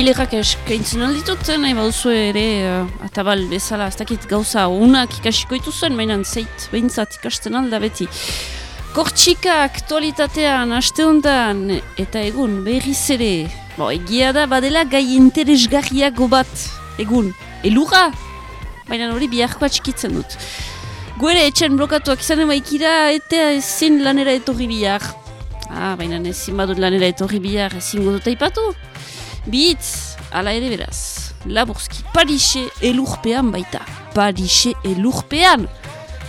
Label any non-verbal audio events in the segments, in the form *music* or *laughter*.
tailerak eskaintzen alditut, nahi bauzu ere uh, atabal bezala, ez dakit gauza unak ikasiko ituzuen, mainan zeit behintzat ikasten alda beti. Kortxika aktualitatean, aste eta egun berriz ere, bo, egia da badela gai interesgarriago bat, egun, elura, baina hori biharkoa txikitzen dut. Guere etxen blokatuak izan emaikira eta ezin lanera etorri bihar. Ah, baina ezin badut lanera etorri bihar ezin dut aipatu. Bitz, ala ere beraz, laburzki, parixe elurpean baita. Parixe elurpean!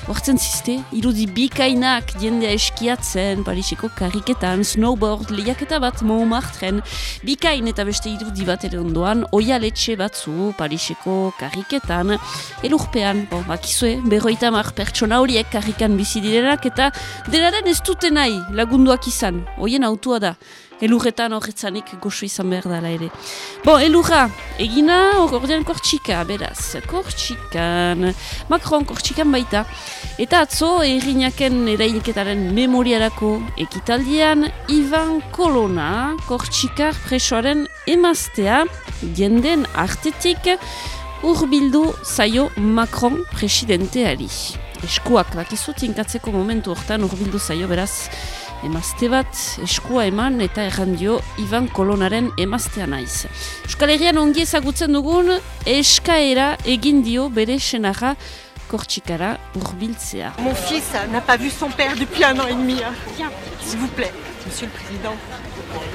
Hortzen ziste, irudi bikainak diendea eskiatzen, Pariseko kariketan, snowboard, lehiaketa bat Montmartren, bikain eta beste irudi bat ere ondoan, oialetxe batzu Pariseko kariketan, elurpean, bon, bakizue, berroita mar pertsona horiek karikan bizi direnak eta denaren ez dute nahi lagunduak izan, hoien autua da elurretan horretzanik goxo izan behar dela ere. Bo, elurra, egina ordean kortxika, beraz, kortxikan, Macron kortxikan baita. Eta atzo, erinaken erailketaren memoriarako ekitaldian, Ivan Kolona, kortxikar presoaren emaztea, jenden artetik, urbildu zaio Macron presidenteari. Eskuak, bakizu tinkatzeko momentu hortan urbildu zaio, beraz, emazte bat eskua eman eta errandio Ivan Kolonaren emaztea naiz. Euskal Herrian ongi ezagutzen dugun eskaera egin dio bere senarra kortxikara urbiltzea. Mon fils n'a pas vu son père depuis un an et demi. Tiens, s'il vous plaît, monsieur le président,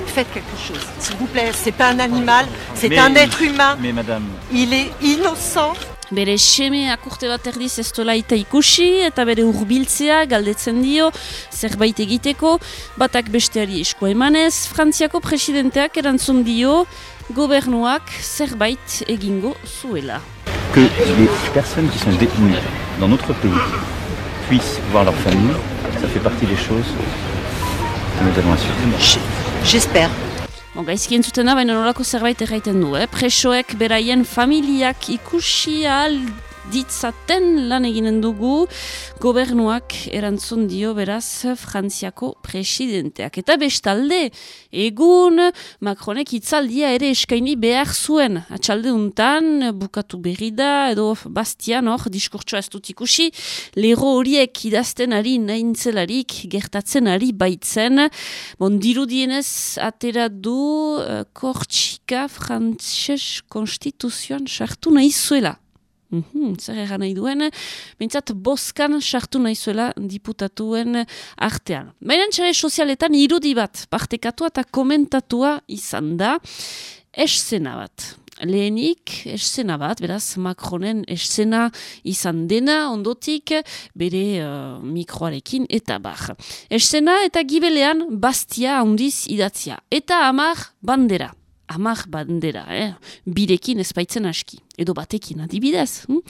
faites quelque chose. S'il vous plaît, c'est pas un animal, c'est un être humain. Mais madame... Il est innocent. Bere seme akurte bat erdiz ez ita ikusi eta bere urbiltzea galdetzen dio zerbait egiteko, batak besteari esko emanez, Frantziako presidenteak erantzun dio gobernuak zerbait egingo zuela. Que les personnes qui sont détenues dans notre pays puissent voir leur famille, ça fait partie des choses que nous allons assurer. J'espère. Bon, gaizki entzutena, baina nolako zerbait erraiten du, eh? Presoek beraien familiak ikusi ahal ditzaten lan eginen dugu gobernuak erantzun dio beraz Frantziako presidenteak. Eta bestalde, egun Macronek itzaldia ere eskaini behar zuen. Atxalde untan, bukatu berri da, edo bastian hor, diskurtsoa ez dut ikusi, lero horiek idazten ari nahintzelarik gertatzen ari baitzen. Bon, dirudienez, atera du uh, Kortxika Frantses konstituzioan sartu nahi zuela. Mm zer egan nahi duen, bintzat boskan sartu nahi zuela diputatuen artean. Baina txare sozialetan irudi bat partekatua eta komentatua izan da eszena bat. Lehenik, eszena bat, beraz, Macronen eszena izan dena ondotik, bere uh, mikroarekin eta bar. Eszena eta gibelean bastia handiz idatzia. Eta amar bandera amak bandera, eh? birekin ezpaitzen aski, edo batekin adibidez. Hm?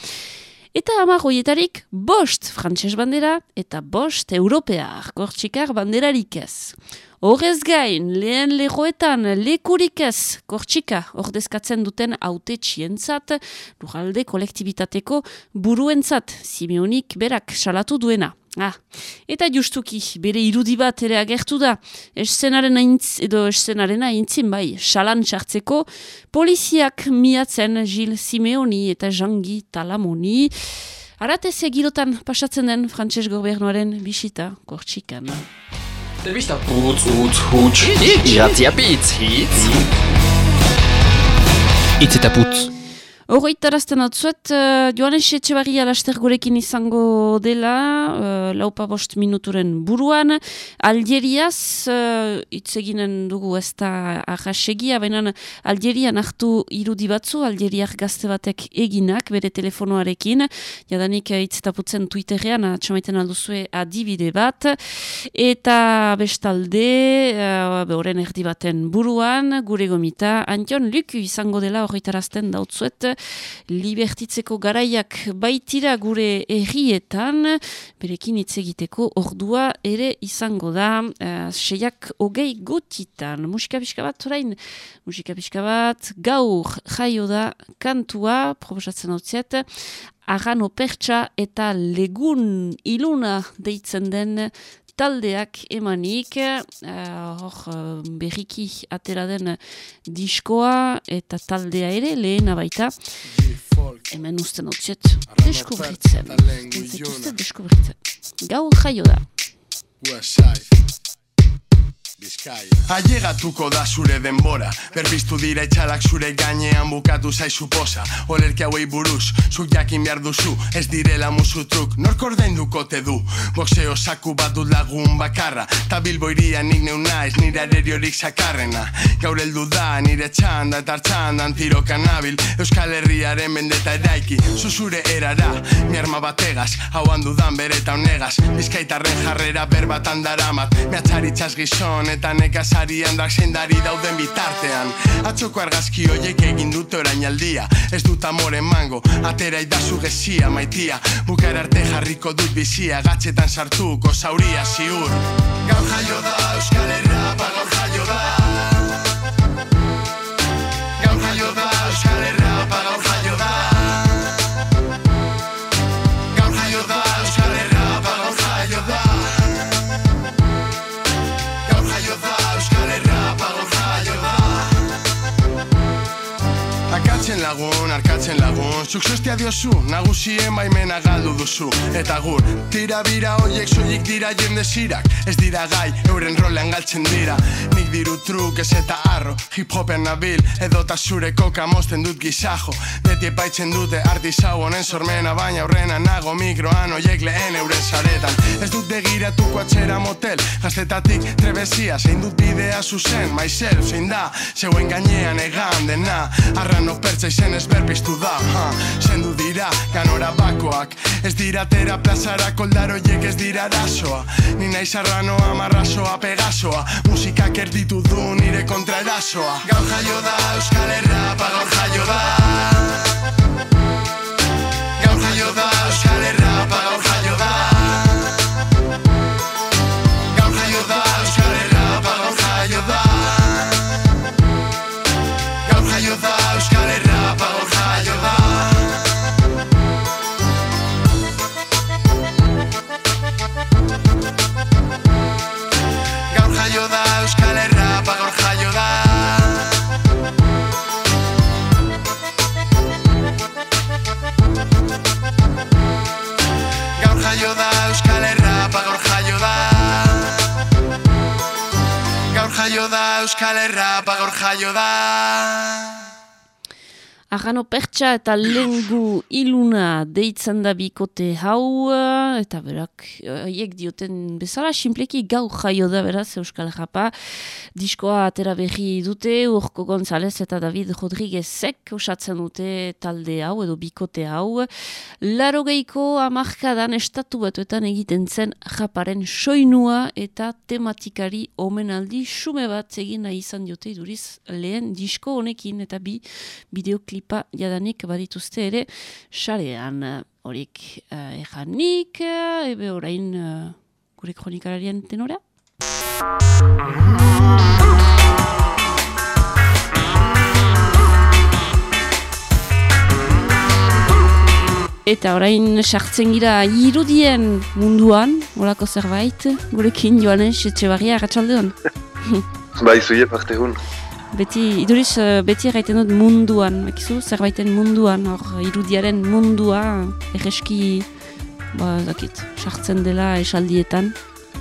Eta amak hoietarik bost frantses bandera eta bost europear kortxikar banderarik ez. Horrez gain, lehen lehoetan lekurik ez kortxika ordezkatzen duten haute txientzat, lurralde kolektibitateko buruentzat, Simeonik berak salatu duena. Ah, eta justuki, bere irudi bat ere agertu da, eszenaren aintz, edo eszenaren aintzin bai, salan txartzeko, poliziak miatzen Gil Simeoni eta Jangi Talamoni, arate segirotan pasatzen den frantses gobernuaren bisita kortxikan. Telebista putz, utz, huts, iratzia pitz, hitz. Itz eta putz. Horreitarazten hau zuet, uh, Joanes Etxebarria laster gurekin izango dela, uh, laupa bost minuturen buruan, Algeriaz, uh, itzeginen dugu ez da arrasegia, baina Algerian hartu irudi batzu, Algeriak gazte batek eginak, bere telefonoarekin, jadanik itzetaputzen Twitterrean, atxamaiten alduzue adibide bat, eta bestalde, uh, horren erdi baten buruan, gure gomita, Antion Luku izango dela horreitarazten dautzuet, libertitzeko garaiak baitira gure errietan, berekin hitz egiteko ordua ere izango da, uh, seiak hogei gotitan. Musika pixka bat, orain, musika pixka bat, gaur jaio da kantua, proposatzen hau ziet, Arano pertsa eta legun iluna deitzen den taldeak emanik, uh, hor uh, berriki atera den diskoa eta taldea ere lehena baita. Hemen usten otxet, deskubritzen. deskubritzen. Gau jaio da. Ailegatuko da zure denbora. Berbiztu dira itxalak zure gainean bukatu zaizu posa Olerki hauei buruz, zuk jakin behar duzu Ez direla musutruk, nork ordainduko te du? Boxeo saku bat dut lagun bakarra. Ta bilbo iria nik neu naiz nire areriorik sakarrena Gaur heldu da nire txanda eta txandan tiro kanabil. Euskal Herriaren bendeta eraiki Zuzure erara, mi arma bategaz Hau handudan bere eta honegaz Bizkaitarren jarrera berbatan daramat Mehatxaritzaz gizon eta nekazari handak sendari dauden bitartean. Atzoko argazki hoiek egin dute orain aldia. Ez dut amore mango, atera idazu gezia maitia. Bukar arte jarriko dut bizia, gatxetan sartuko zauria ziur. Gaur jaio da, Euskal Herrapa gaur jaio da Akatzen lagun, arkatzen lagun Zuk zostia diozu, nagusien baimena galdu duzu. Eta gur, tira bira hoiek soilik dira jende zirak Ez dira gai, euren rolean galtzen dira. Nik diru truk ez eta arro Hip hopen nabil, edota zure koka mozten dut gizajo. Beti epaitzen dute artizau honen sormena Baina aurrena nago mikroan hoiek lehen euren saretan. Ez dut begiratuko atxera motel Gaztetatik trebezia, zein dut bidea zuzen Myself, zein da, zeuen gainean egan dena Arrano pertsa izen ez berpiztu da ha. Zendu dira, ganora bakoak. Ez dira tera plazara koldaroiek ez dira arazoa Ni naiz arranoa, marrazoa, pegasoa. Musikak erditu du nire kontra erasoa. Gaur jaio da, Euskal Herrapa gaur jaio da Euskal Herrapa gaur jaio da Arrano pertsa eta lengu iluna deitzen da bikote hau, eh, eta berak, haiek dioten bezala, simpleki gau jaio da beraz Euskal Japa. Diskoa atera berri dute, Urko González eta David Rodriguezek osatzen dute talde hau edo bikote hau. Laro geiko amarkadan estatu batuetan egiten zen japaren soinua eta tematikari omenaldi sume bat egin nahi izan diote iduriz lehen disko honekin eta bi bideoklipa jadanik badituzte ere sarean horik uh, ejanik, uh, ebe orain uh, gure kronikararien tenora. Eta orain sartzen gira irudien munduan, olako zerbait, gurekin joanes, etxe barria, ratxaldeon. *laughs* Bai, zuie parte hun. Beti, iduriz, eh, beti erraiten dut munduan, ekizu, zerbaiten munduan, hor irudiaren mundua, erreski, ba, dakit, sartzen dela esaldietan,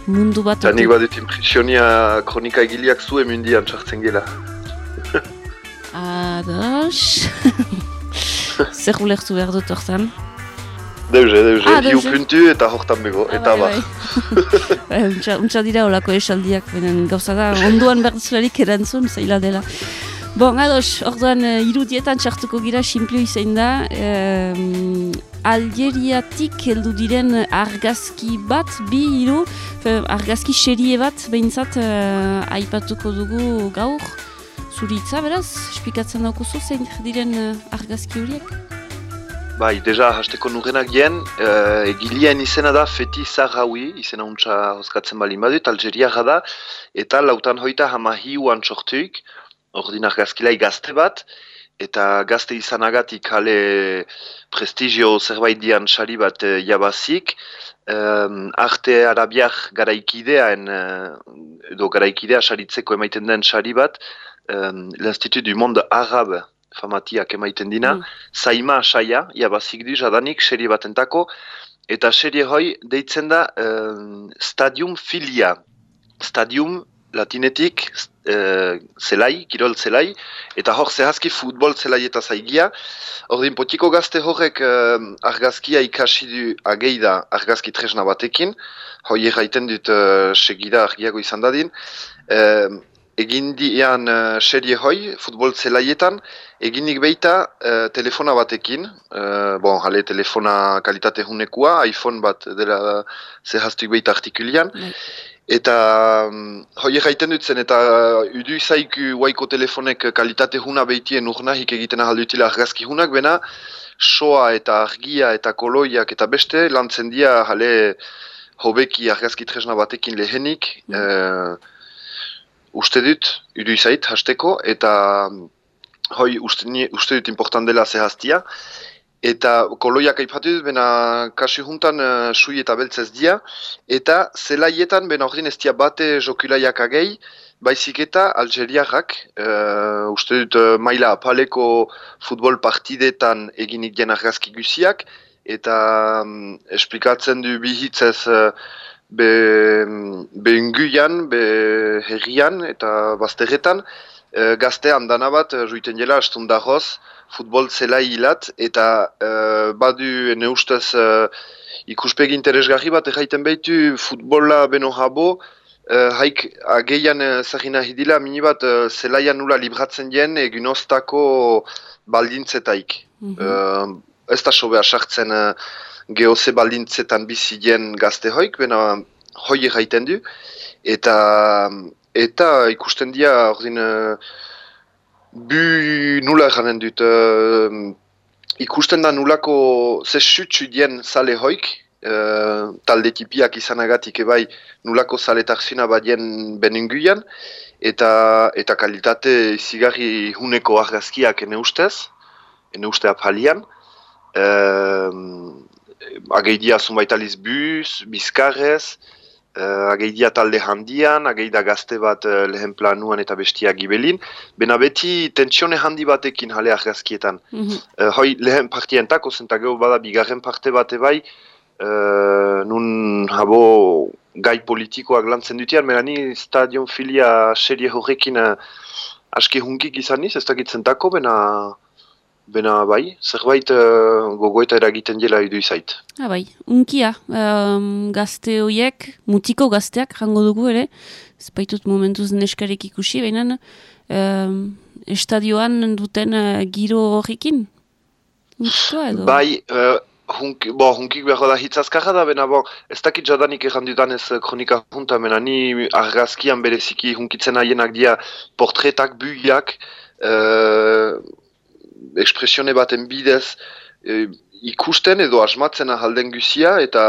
mundu bat... Eta nik badut impresionia kronika egiliak zu emundian sartzen gela. Ados... *laughs* Zer ulertu behar dut hortan? Deuze, deuze, Ah, hiu puntu eta hortan bego, eta Ah, bai, bar. bai. *laughs* Eh, Untsa, untsa dira olako esaldiak, benen gauza da, onduan berduzularik erantzun, zaila dela. Bon, ados, orduan eh, irudietan txartuko gira, simplio izan da, em, Algeriatik heldu diren argazki bat, bi hiru, fe, argazki serie bat, behintzat eh, aipatuko dugu gaur, zuritza, beraz, espikatzen daukuzu zein diren eh, argazki horiek? Bai, deja hasteko nurenak gen, uh, egilien izena da Feti Zahraoui, izena untsa hozkatzen bali badut, Algeriara da, eta lautan hoita hamahi uan sortuik, ordin argazkilai gazte bat, eta gazte izanagatik kale prestigio zerbait dian sari bat e, jabazik, um, arte arabiak garaikidean, edo garaikidea saritzeko emaiten den sari bat, um, l'Institut du Monde Arabe famatiak emaiten dina, mm. Saima saia, jabazik du, jadanik, serie batentako, eta serie hoi deitzen da Stadium Filia. Stadium latinetik, uh, zelai, kirol zelai, eta hor zehazki futbol zelai eta zaigia. Ordin potiko gazte horrek uh, argazkia ikasi du ageida argazki tresna batekin, hoi erraiten dut uh, segida argiago izan dadin. Uh, egin dian uh, serie hoi, futbol zelaietan, eginik beita uh, telefona batekin, uh, bon, jale telefona kalitate hunekua, iPhone bat dela zehaztuik beita artikulian, bai. Eta um, hoi egiten dutzen, eta uh, udu izaiku waiko telefonek kalitate huna behitien urnahik egiten ahaldutila argazki hunak, bena soa eta argia eta koloiak eta beste lantzen dia jale hobeki argazki tresna batekin lehenik. Mm. Uh, uste dut, udu izait, hasteko, eta hoi uste, uste dut important dela zehaztia. Eta koloiak aipatu dut, bena kasi juntan uh, sui eta beltzez dia. Eta zelaietan, bena ordin ez dia bate jokulaiak agei, baizik eta Algeriarrak, uh, uste dut uh, maila apaleko futbol partidetan eginik gen argazki guziak, eta um, esplikatzen du bihitzez uh, be, be unguian, be herrian eta bazterretan, uh, gazte handana bat, uh, juiten jela, astundagoz, futbol zela hilat, eta uh, badu ene ustez uh, ikuspegi interesgarri bat erraiten behitu futbola beno jabo, uh, haik ageian zahina hidila, mini bat uh, zelaian nula libratzen jen egin oztako baldintzetaik. Mm -hmm. ez da sobea sartzen uh, geoze baldintzetan bizi jen gazte hoik, bena hoi erraiten du, eta eta ikusten dia ordin... Bu nula janen dut, uh, ikusten da nulako zesutsu dien zale hoik, uh, talde tipiak izanagatik ebai nulako zale tarzina badien beninguian, eta, eta kalitate zigarri huneko argazkiak ene ustez, ene uste apalian. Uh, ageidia zunbaitaliz buz, bizkarrez, Uh, ageidia talde handian, ageida gazte bat uh, lehen planuan eta bestia gibelin. Bena beti tentsione handi batekin jale argazkietan. Mm -hmm. hoi lehen partientako zentageo bada bigarren parte bate bai, uh, nun habo gai politikoak lantzen dutian, bena ni stadion filia serie horrekin uh, aski hunkik izan niz, ez dakitzen tako, bena... Bena bai, zerbait uh, gogoeta eragiten dela idu izait. Ah, bai, unkia, um, gazte horiek, mutiko gazteak jango dugu ere, baitut momentuz neskarek ikusi, baina um, estadioan duten uh, giro horrekin? Edo? Bai, uh, hunk, bo, hunkik behar da hitzazkarra da, bena bo, ez dakit jadanik errandudan ez kronika junta, bena ni argazkian bereziki hunkitzen haienak dia portretak, buiak, uh, ekspresione baten bidez e, ikusten edo asmatzen ahalden guzia eta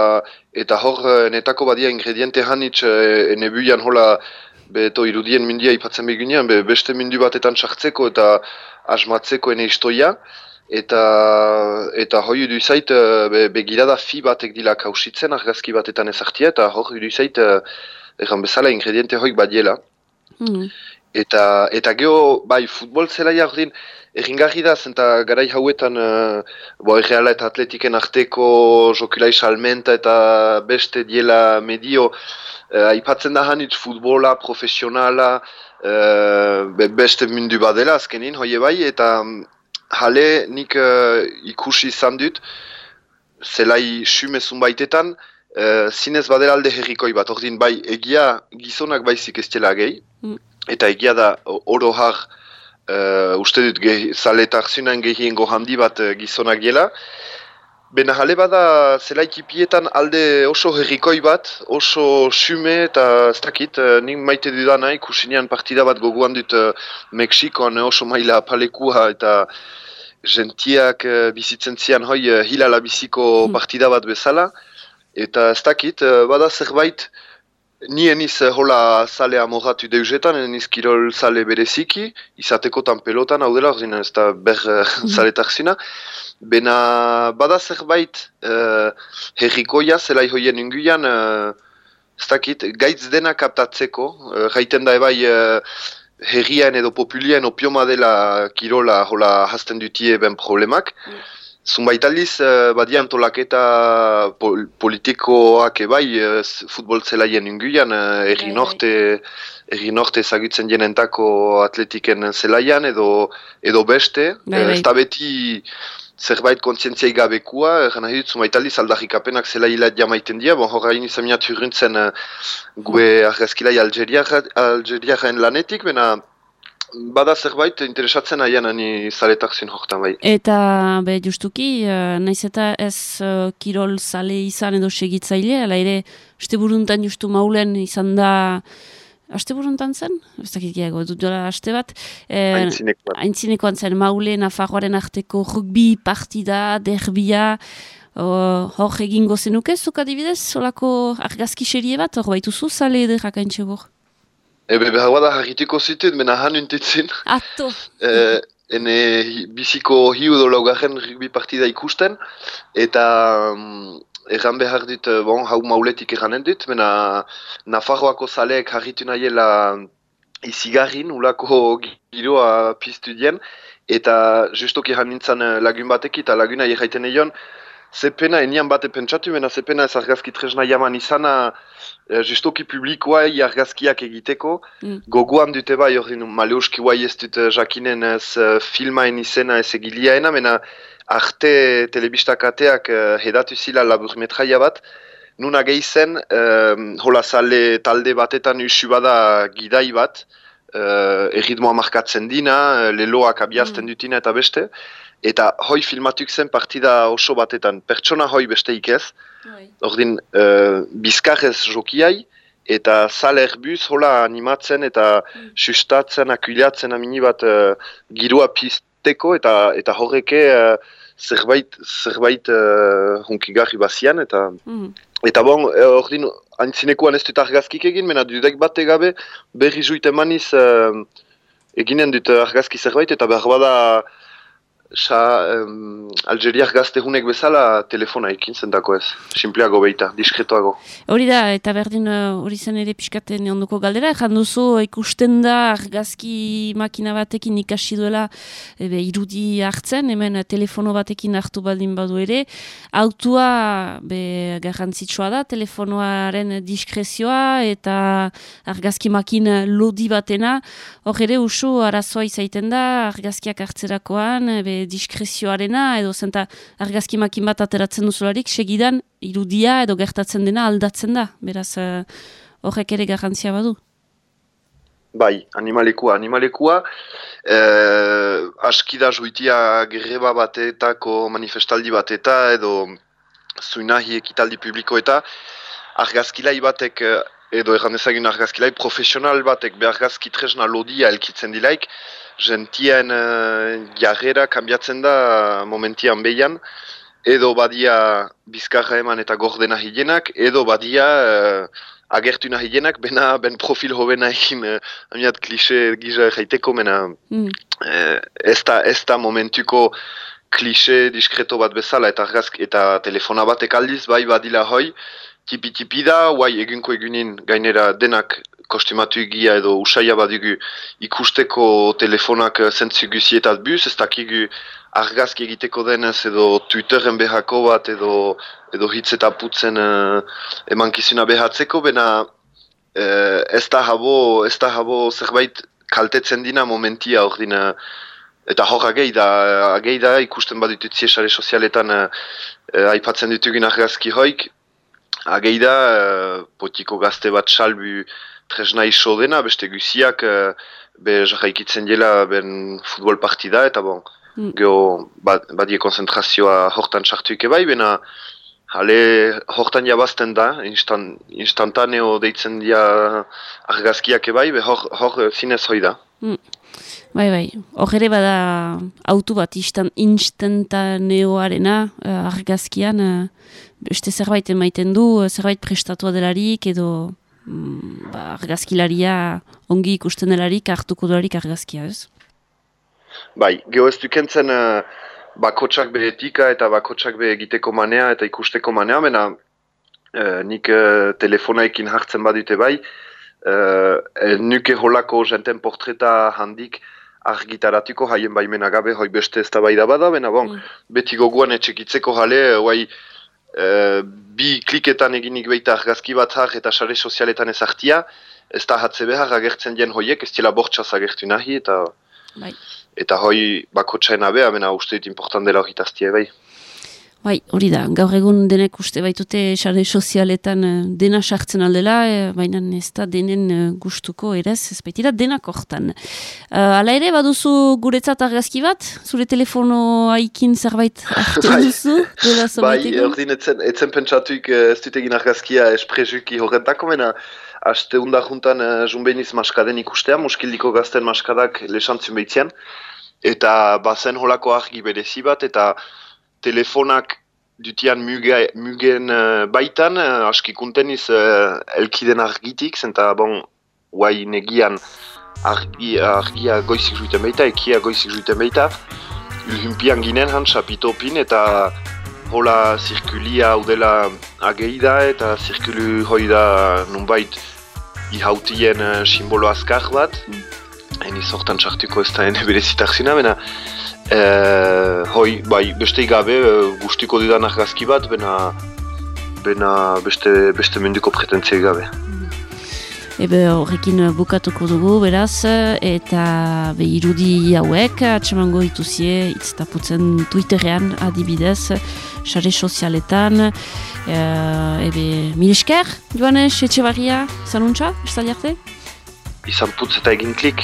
eta hor e, netako badia ingrediente hanitz e, enebuian hola beto irudien mindia ipatzen beginean be, beste mindu batetan sartzeko eta asmatzeko ene istoia eta eta hoi du izait e, be, begirada fi batek dila kausitzen argazki batetan ezartia eta hor du izait erran bezala ingrediente hoik badiela mm. Eta eta geho bai futbol zela jardin Erringarri da, zenta garai hauetan, uh, bo, erreala eta atletiken arteko jokilai salmenta eta beste diela medio, uh, aipatzen da hanitz futbola, profesionala, uh, beste mundu badela azkenin, hoie bai, eta um, jale nik uh, ikusi izan dut, zelai sumezun baitetan, uh, zinez badela alde herrikoi bat, ordin bai egia gizonak baizik ez dela gehi, mm. Eta egia da oro har, Uh, uste dut ge, zaletak zunan gehiengo handi bat uh, gizonak gela. Bena jale bada zelaikipietan alde oso herrikoi bat, oso sume eta ez dakit, uh, nik maite dudan nahi, kusinean partida bat goguan dut uh, Mexikoan oso maila palekua eta gentiak uh, bizitzen zian hoi uh, hilala biziko hmm. partida bat bezala. Eta ez dakit, bada zerbait Ni eniz eh, hola zalea mogatu deusetan, eniz kirol zale bereziki, izatekotan pelotan, hau dela, ordina ez da ber mm zaletak zina. Bena bada zerbait uh, herrikoia, zelai hoien inguian, uh, ez dakit, gaitz dena kaptatzeko, uh, gaiten da ebai uh, herrian edo populien opioma dela kirola hola hasten dutie ben problemak. Mm. Zunbait aldiz, uh, badia antolaketa pol politikoak ebai uh, futbol zelaien inguian, erri norte, erri norte ezagutzen jenentako atletiken zelaian edo, edo beste. Bai, bai. Ez da beti zerbait kontzientziai gabekua, gana dut, zumait aldiz aldarrik apenak zela hilat jamaiten dira, bon horrein izan miat hurruntzen uh, gue argazkilai algeriaren lanetik, bena bada zerbait interesatzen aian ani zaletak zin horretan bai. Eta, be, justuki, uh, naiz eta ez uh, kirol zale izan edo segitzaile, ala ere, uste buruntan justu maulen izan da, Aste buruntan zen? Ez dakit gehiago, dut dola aste bat. Eh, Aintzinekoan. Aintzinekoan zen, maule, nafarroaren arteko rugbi partida, derbia, hor egingo zenuke, zuka adibidez, solako argazki serie bat, hor baituzu, zale ederrak aintxe bor? Ebe, behar bada harrituko zituen, mena han untetzen. Ato. *laughs* e, ene biziko hiu do laugarren rugby partida ikusten, eta um, erran behar dut, bon, hau mauletik erranen dut, mena Nafarroako zaleek harritu nahiela izigarrin, ulako giroa piztu dien, eta justoki erran nintzen lagun batek eta laguna erraiten eion, zepena enian bate pentsatu, mena zepena ez argazki tresna jaman izana e, justoki publikoa argazkiak egiteko. Mm. Gogoan dute bai, hori maleuski guai ez dut eh, jakinen ez uh, filmaen izena ez egiliaena, mena arte telebistakateak uh, hedatu zila laburmetraia bat, Nuna gehizen, um, hola zale talde batetan usu bada gidai bat, uh, erritmoa markatzen dina, leloak abiazten mm. dutina eta beste, eta hoi filmatuk zen partida oso batetan, pertsona hoi besteik ez, bai. ordin uh, bizkarrez jokiai, eta zal erbuz hola animatzen eta mm. sustatzen, akuliatzen amini bat uh, girua pizteko eta eta horreke uh, zerbait, zerbait uh, hunkigarri bazian, eta mm. eta bon, ordin antzinekoan ez dut argazkik egin, mena dudek bat egabe berri zuite maniz uh, eginen dut argazki zerbait, eta behar bada Sa, um, Algeriak gazte hunek bezala telefona ekin zentako ez. Simpleago beita, diskretoago. Hori da, eta berdin uh, hori zen ere pixkaten onduko galdera. Ejan duzu ikusten da argazki makina batekin ikasi duela ebe, irudi hartzen, hemen telefono batekin hartu baldin badu ere. Autua be, garrantzitsua da, telefonoaren diskrezioa eta argazki makina lodi batena. Hor ere usu arazoa izaiten da, argazkiak hartzerakoan, be, diskrezioarena edo zenta argazki makin bat ateratzen duzularik segidan irudia edo gertatzen dena aldatzen da, beraz uh, horrek ere garrantzia badu. Bai, animalekua, animalekua, eh, askida juitia greba batetako manifestaldi bateta edo zuinahi ekitaldi publiko eta argazkilai batek eh, edo erran ezagin argazkilai profesional batek behargazki tresna lodia elkitzen dilaik, gentien uh, jarrera kanbiatzen da momentian behian, edo badia bizkarra eman eta gordena higienak, edo badia uh, agertu nahi higienak, bena ben profil hobena egin, uh, amiat klise giza jaiteko, mena mm. uh, ez, da, ez da momentuko klise diskreto bat bezala eta argazk eta telefona batek aldiz, bai badila hoi, tipi-tipi da, guai egunko egunin gainera denak kostimatu egia edo usaila badugu ikusteko telefonak zentzu guzietat buz, ez dakigu argazki egiteko denez edo Twitteren behako bat edo edo hitz eta putzen uh, emankizuna behatzeko, bena uh, ez da habo, ez da habo zerbait kaltetzen dina momentia hor dina. Eta hor agei da, agei da ikusten badut sare sozialetan uh, aipatzen ditugun argazki hoik, agei da potiko gazte bat salbu tresna iso dena, beste guziak uh, be jarraikitzen dela ben futbol partida, eta bon, mm. geho badie konzentrazioa hortan sartu bai, bena hale hortan jabazten da, instan, instantaneo deitzen dia argazkiak bai, be hor, hor zinez hoi da. Mm. Bai, bai. Hor ere bada autu bat instan, instantaneoarena uh, argazkian, uh, beste zerbait emaiten du, zerbait prestatua delarik edo mm, ba, argazkilaria ongi ikusten delarik hartuko delarik argazkia ez? Bai, geho ez dukentzen uh, bakotsak be etika eta bakotsak be egiteko manea eta ikusteko manea, mena uh, nik uh, telefonaekin hartzen badute bai, uh, nuke holako jenten portreta handik argitaratuko haien baimena gabe hoi beste ez da bai da bada, bena bon, mm. beti goguan etxekitzeko jale, uh, bi kliketan eginik behita argazki bat eta sare sozialetan ezartia, ez da hatze behar agertzen dien hoiek, ez dila bortxaz agertu nahi, eta... Bai. Eta hoi bako txaina beha, mena uste dit important dela hori taztia bai. Bai, hori da, gaur egun denek uste baitute sare sozialetan eh, dena sartzen aldela, e, baina ez da denen uh, gustuko erez, ez baitira denak hortan. Uh, ala ere, baduzu guretzat argazki bat? Zure telefono haikin zerbait hartu *laughs* bai. duzu? bai, hori etzen, etzen pentsatuik ez dut egin argazkia esprezuki horretako, mena haste unda juntan uh, junbeiniz maskaden ikustea, muskildiko gazten maskadak lesantzun behitzean, eta bazen holako argi berezi bat, eta telefonak dutian muge, mugen uh, baitan, uh, aski kunteniz uh, elkiden argitik, zenta bon, guai negian argi, argia goizik juiten baita, ekia goizik juiten baita, Uhimpian ginen han, sapitopin, eta hola zirkulia udela ageida, eta zirkulu hoi da nunbait ihautien uh, simbolo azkar bat, mm. eni sortan txartuko ez da ene berezitak zina, bena, Uh, hoi, bai, beste gabe uh, gustiko didan argazki bat, bena, bena beste, beste menduko pretentzia gabe. Ebe horrekin bukatuko dugu, beraz, eta be, irudi hauek, atsemango ituzie, itztaputzen Twitterean adibidez, sare sozialetan, uh, ebe, mil esker, joanez, etxe barria, zanuntza, ez arte? Izan putz eta egin klik.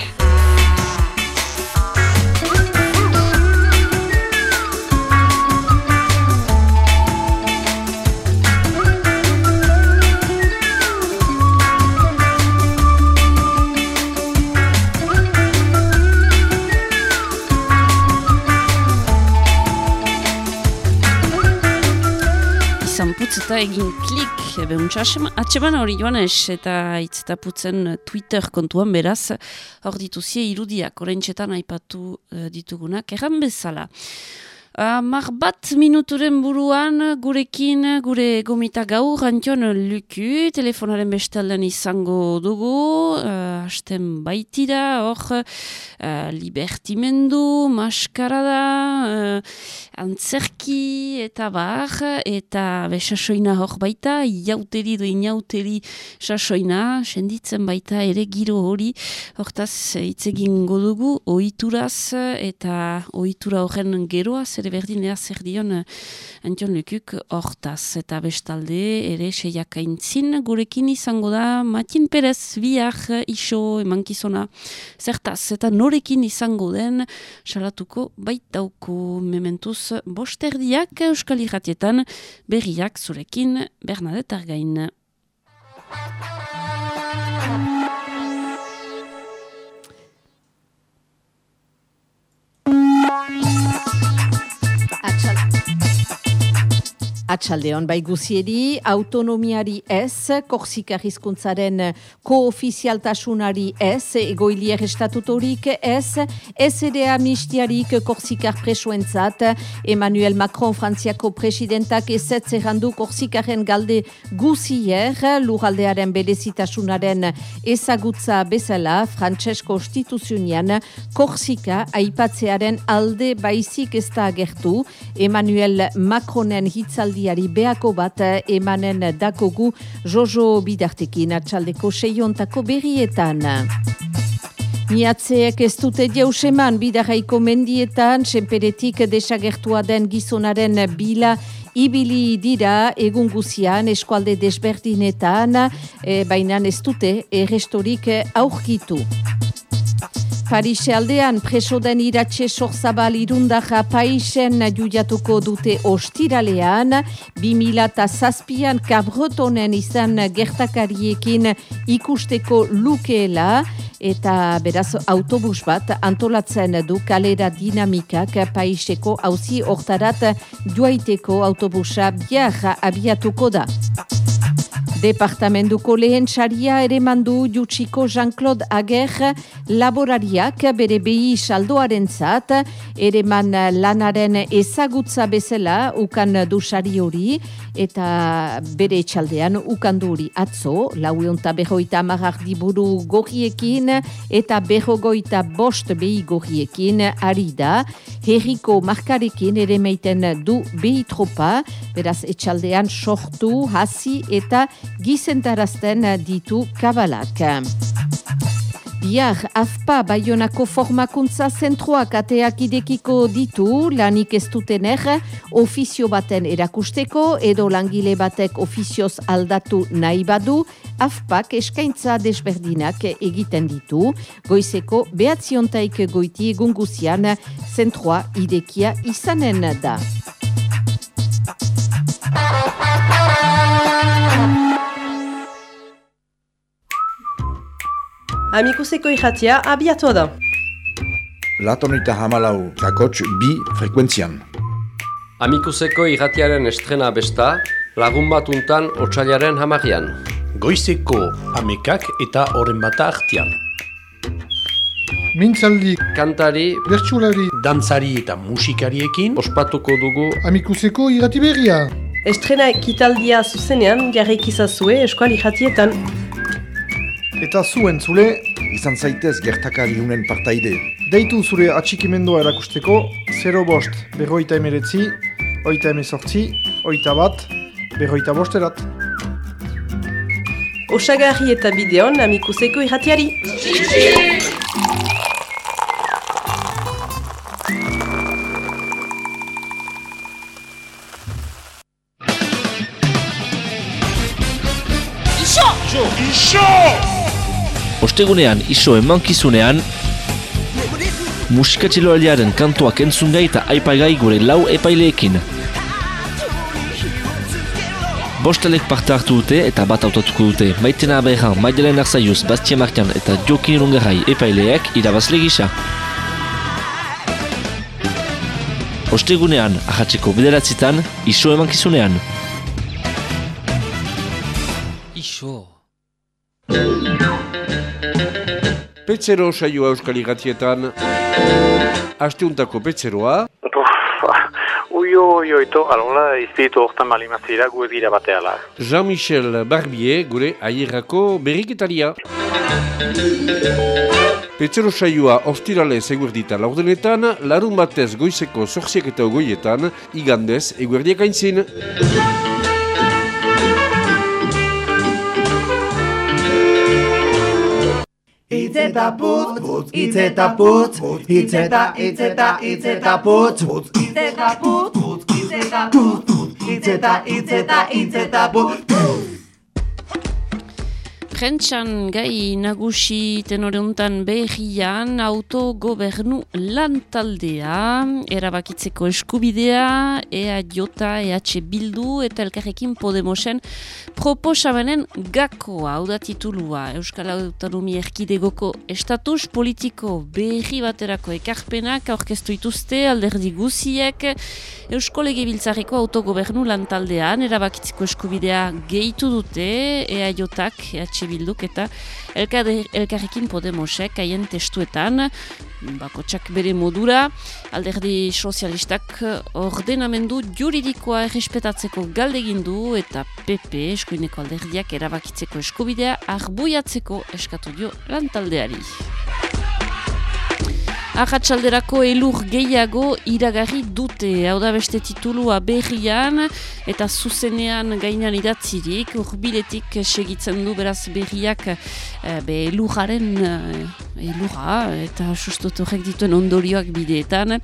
Eta egin klik, ebe atseman hori joan ez, eta itzetaputzen Twitter kontuan beraz, hor dituzie irudiak, orentxetan aipatu uh, ditugunak, erran bezala. Mar bat minuturen buruan gurekin gure gomita gaur antion luku, telefonaren bestalden izango dugu, uh, hasten baitira, hor uh, libertimendu, maskarada, uh, antzerki eta bar, eta besasoina hor baita, iauteri do inauteri sasoina, senditzen baita ere giro hori, hortaz itzegin dugu, oituraz eta oitura horren geroaz, ere berdin ea zer dion uh, Antion Lukuk hortaz eta bestalde ere seiak aintzin gurekin izango da Matin Perez biak iso emankizona zertaz eta norekin izango den salatuko baitauko mementuz bosterdiak euskal irratietan berriak zurekin Bernadette Argain. Atxaldeon, bai guzieri, autonomiari ez, Korsika hizkuntzaren koofizialtasunari ez, egoilier estatutorik ez, ere amnistiarik Korsikar presuentzat, Emmanuel Macron frantziako presidentak ezetze randu Korsikaren galde guzier, luraldearen berezitasunaren ezagutza bezala, Frantsesko Konstituzionian, Korsika aipatzearen alde baizik ez da agertu, Emmanuel Macronen hitzaldi aldiari beako bat emanen dakogu Jojo Bidartekin atxaldeko seiontako berrietan. Miatzeek ez dute jauseman bidaraiko mendietan, senperetik desagertua den gizonaren bila ibili dira egun guzian eskualde desberdinetan, e, baina ez dute errestorik aurkitu. Parise aldean preso den iratxe sorzabal irundaja paisen juiatuko dute ostiralean, 2000 zazpian kabretonen izan gertakariekin ikusteko lukeela, eta beraz autobus bat antolatzen du kalera dinamikak paiseko hauzi hortarat joaiteko autobusa biarra abiatuko da. Departamentuko lehen txaria ere mandu jutsiko Jean-Claude Ager laborariak bere behi saldoaren zat, ere man lanaren ezagutza bezala ukan dusari hori eta bere etxaldean ukan hori atzo, lauionta behoita amarak diburu gorriekin eta behogoita bost behi gorriekin ari da, herriko markarekin ere meiten du behi tropa, beraz etxaldean sortu, hasi eta gizentarazten ditu kabalak. Biar, afpa baionako formakuntza zentroak ateak idekiko ditu, lanik ez dutener, ofizio baten erakusteko, edo langile batek ofizioz aldatu nahi badu, afpak eskaintza desberdinak egiten ditu, goizeko behatziontaik goiti egunguzian zentroa idekia izanen da. Amikuseko irratia abiatua da. Latonita hamalau kakotx bi frekuentzian. Amikuseko irratiaren estrena besta, lagun batuntan otxailaren hamarian. Goizeko amekak eta horren bata artian. Mintzaldi, Kantari, bertsulari, Dantzari eta musikariekin ospatuko dugu amikuseko irrati berria. Estrena ekitaldia zuzenean jarrik izazue eskual irratietan. Eta zuen zule, Izan zaitez gertakari unen partaide. deitu zure atxikimendua erakusteko 0 bost, berroita emeretzi, oita emezortzi, oita bat, berroita bosterat. Osagarri eta bideon amikuseko irratiari. Ostegunean iso emankizunean musikatxiloaldiaren kantuak entzungai eta aipagai gure lau epaileekin. Bostalek parte hartu dute eta bat autatuko dute Maitena Abejan, Maidelen Arzaiuz, Bastia Martian eta Jokin Rungarai epaileak irabazle gisa. Ostegunean, ahatzeko bederatzitan, iso emankizunean. Petzero saioa euskal igatietan. Asteuntako petzeroa. Uio, uio, ito, alola, izpiritu hortan malimazira gu ez gira bateala. Jean-Michel Barbier, gure aierrako berriketaria. Petzero saioa ostirale eguerdita laurdenetan, larun batez goizeko zorziak eta ogoietan, igandez eguerdiak aintzin. Itz eta putz, putz, itz eta putz, itz eta, itz eta, itz eta putz, putz, itz eta putz, putz, itz eta putz, itz eta, itz eta, itz eta putz, putz. Prentxan gai nagusi tenore untan behian autogobernu lantaldea, erabakitzeko eskubidea, EA Jota, EH Bildu eta Elkarrekin Podemosen proposamenen gakoa, hau da titulua, Euskal Autonomia Erkidegoko estatus politiko behi baterako ekarpenak aurkeztu ituzte alderdi guziek, Eusko Legebiltzarreko autogobernu lantaldean, erabakitzeko eskubidea gehitu dute, EA Jotak, EH Bilduk eta Elkarrekin Podemosek haien testuetan, bakotsak bere modura, alderdi sozialistak ordenamendu juridikoa errespetatzeko galdegin du eta PP eskuineko alderdiak erabakitzeko eskubidea arbuiatzeko eskatu dio lantaldeari. Arratxalderako elur gehiago iragarri dute, hau da beste titulua berrian eta zuzenean gainan idatzirik, urbiletik segitzen du beraz berriak eh, be elurraren eh, elurra eta sustut horrek dituen ondorioak bideetan.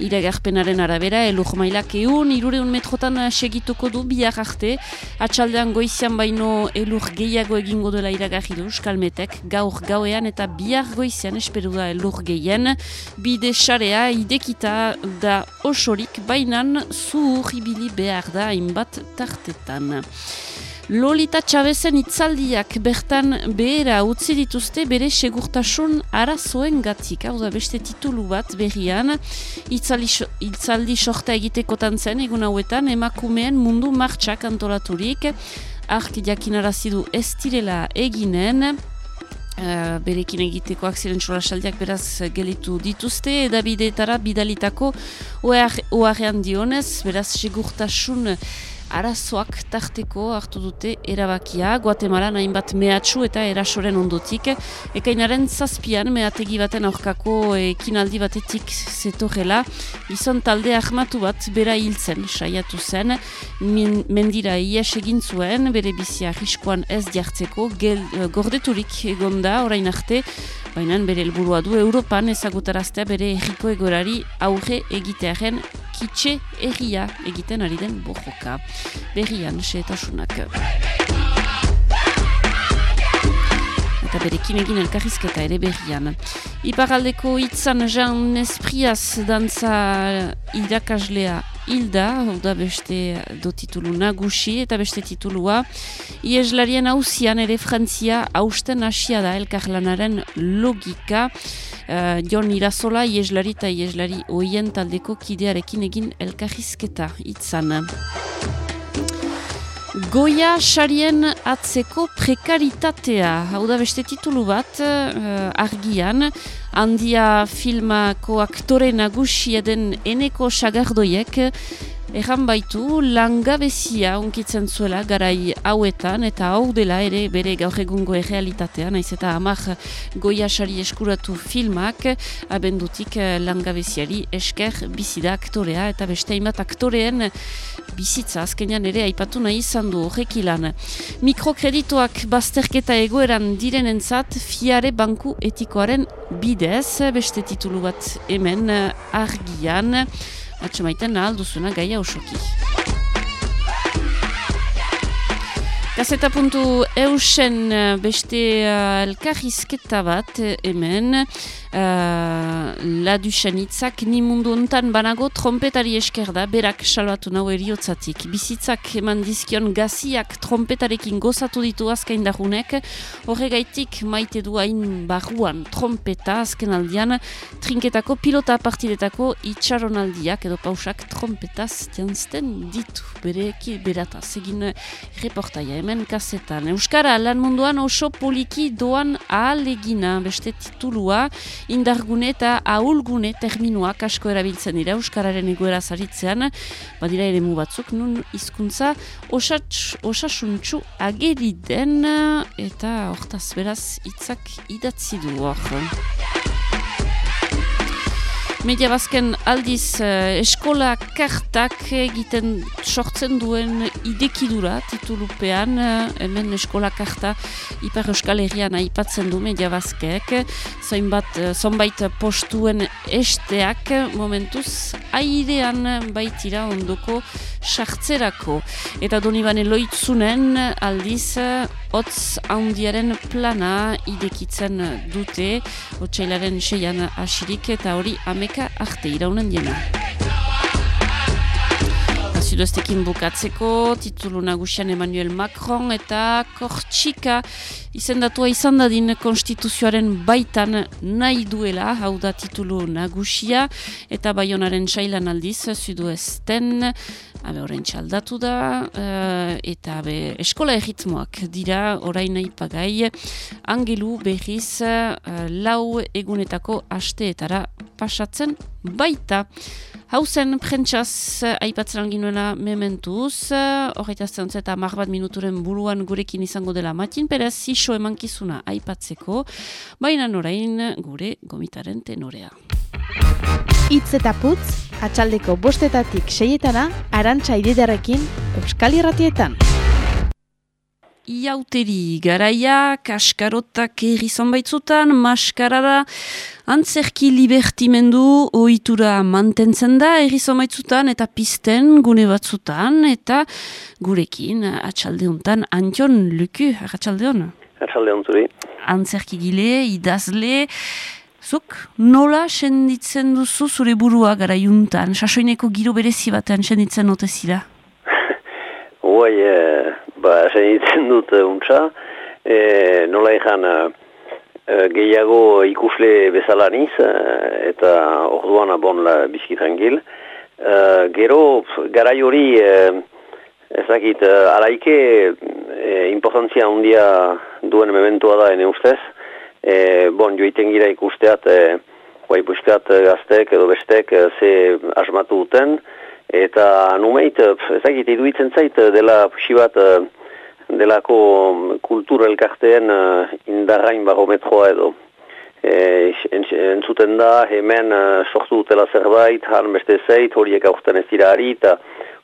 Iragarpenaren arabera, elur mailak eun, irureun metrotan segituko du bihar arte, atxaldean goizian baino elur gehiago egingo dela iragarri du Euskalmetek, gaur gauean eta bihar goizian esperu da elur gehien, bide sarea idekita da osorik bainan zuhur ibili behar da hainbat tartetan. Lolita Chavezen itzaldiak bertan behera utzi dituzte bere segurtasun arazoen gatik. Hau da beste titulu bat berrian, itzaldi, itzaldi sorta egitekotan zen egun hauetan emakumeen mundu martxak antolaturik. ark jakinarazi du ez direla eginen, Uh, berekin egitekoak ziren solasaldiak beraz gelitu dituzte. Edabideetara bidalitako oarrean dionez, beraz segurtasun arazoak tarteko hartu dute erabakia, Guatemala hainbat mehatxu eta erasoren ondotik. Ekainaren zazpian mehategi baten aurkako ekinaldi batetik zetorrela, gizon talde ahmatu bat bera hiltzen saiatu zen, min, mendira ies egin zuen, bere bizia riskoan ez jartzeko, gel, gordeturik egonda orain arte, baina bere helburua du Europan ezagutaraztea bere erriko egorari aurre egitearen kitxe erria egiten ari den bojoka. Berrian, seetasunak. Eta berekin egin elkarrizketa ere berrian. Iparaldeko itzan Jean Espriaz dantza irakaslea hilda, da beste do titulu nagusi eta beste titulua. Ieslarien hausian ere Frantzia hausten hasia da elkarlanaren logika. Uh, Jon Irazola, Ieslari eta Ieslari oien taldeko kidearekin egin elkarrizketa itzan. Goia sarien atzeko prekaritatea, hau da beste titulu bat, uh, argian, handia filmako aktore nagusia den eneko sagardoiek, Erran baitu, langabezia unkitzen zuela garai hauetan eta hau dela ere bere gaur egungo errealitatea, naiz eta amak goiasari eskuratu filmak abendutik langabeziari esker bizida aktorea eta beste hainbat aktoreen bizitza azkenean ere aipatu nahi izan du horrek ilan. Mikrokredituak bazterketa egoeran direnentzat fiare banku etikoaren bidez, beste titulu bat hemen argian, atxemaiten ahal duzuna gaia osoki. Gazeta puntu eusen beste uh, elkarrizketa bat hemen uh, ladusen itzak ni mundu ontan banago trompetari esker da berak salbatu nahu eriotzatik. Bizitzak eman dizkion gaziak trompetarekin gozatu ditu azkain darunek horregaitik maite du hain barruan trompeta azken aldian trinketako pilota partidetako itxaronaldiak edo pausak trompetaz jantzten ditu bereki berataz egin reportaia hemen kasetan. Euskara lan munduan oso poliki doan ahalegina beste titulua indargune eta ahulgune terminuak asko erabiltzen dira Euskararen egoera zaritzean, badira ere batzuk, nun hizkuntza osasuntxu ageri den eta hortaz beraz hitzak idatzi du hor. Media bazken aldiz uh, eskola kartak egiten sortzen duen idekidura titulupean, uh, hemen eskola karta Ipar Euskal Herrian aipatzen du media bazkek, zonbait, uh, zonbait postuen esteak momentuz airean baitira ondoko sartzerako. Eta doni bane loitzunen aldiz hotz handiaren plana idekitzen dute, otxailaren seian asirik eta hori amek Amerika arte iraunen diena. Zudoztekin bukatzeko, titulu nagusian Emmanuel Macron eta Kortxika izendatua izan dadin konstituzioaren baitan nahi duela, hau da titulu nagusia, eta baionaren sailan aldiz, Zudozten, habe orain txaldatu da, uh, eta be, eskola erritmoak dira orain nahi pagai, angelu berriz uh, lau egunetako asteetara pasatzen baita. Hauzen prentsaz aipatzen ginuena mementuz, horreita zentzen eta mar bat minuturen buruan gurekin izango dela matin, perez iso emankizuna aipatzeko, baina norain gure gomitaren tenorea. Itz eta putz, atxaldeko bostetatik seietana, arantxa ididarekin, Euskal Irratietan. Iauteri garaia, kaskarotak errizan baitzutan, maskarada, antzerki libertimendu ohitura mantentzen da errizan baitzutan eta pisten gune batzutan eta gurekin atxaldeuntan Antion Luku, atxaldeon? Atxaldeon zuri. Antzerki gile, idazle, zuk nola senditzen duzu zure burua gara juntan? Sasoineko giro berezi batean senditzen notezira? Uai, *laughs* eh, ba, senditzen dut uh, untsa, e, nola ezan uh, gehiago ikusle bezala niz, uh, eta orduan abon la bizkitan gil. Uh, gero, garai hori uh, ezakit, alaike e, importantzia handia duen mementua da ene ustez. E, bon, joiten gira ikusteat, e, guai buskat gaztek edo bestek e, ze asmatu duten, eta numeit, ezakit, iduitzen zait dela puxi bat delako kultura elkarteen indarrain barometroa edo. E, entzuten da, hemen sortu dutela zerbait, han beste zeit, horiek aurten ez dira ari, eta